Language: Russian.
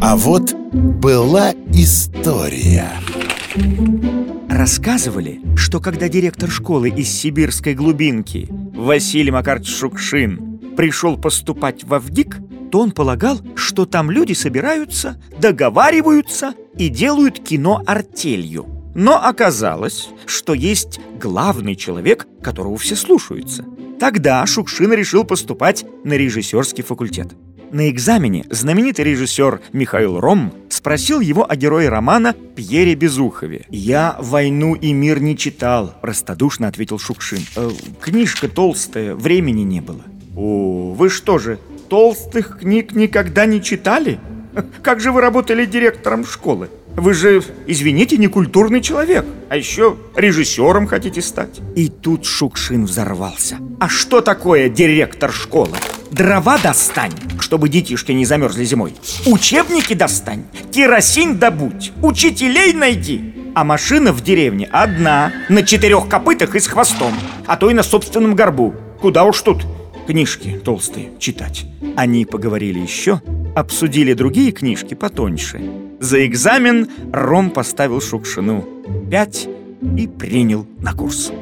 А вот была история Рассказывали, что когда директор школы из сибирской глубинки Василий Макарович Шукшин пришел поступать в Авдик, то он полагал, что там люди собираются, договариваются и делают кино артелью. Но оказалось, что есть главный человек, которого все слушаются. Тогда Шукшин решил поступать на режиссерский факультет. На экзамене знаменитый режиссер Михаил Ром спросил его о герое романа Пьере Безухове. «Я «Войну и мир» не читал», – простодушно ответил Шукшин. «Э, «Книжка толстая, времени не было». «О, вы что же, толстых книг никогда не читали? Как же вы работали директором школы? Вы же, извините, не культурный человек, а еще режиссером хотите стать. И тут Шукшин взорвался. А что такое директор школы? Дрова достань, чтобы детишки не замерзли зимой. Учебники достань, керосин добудь, учителей найди. А машина в деревне одна, на четырех копытах и с хвостом, а то и на собственном горбу. Куда уж тут книжки толстые читать. Они поговорили еще, обсудили другие книжки потоньше. За экзамен Ром поставил Шукшину пять и принял на курс.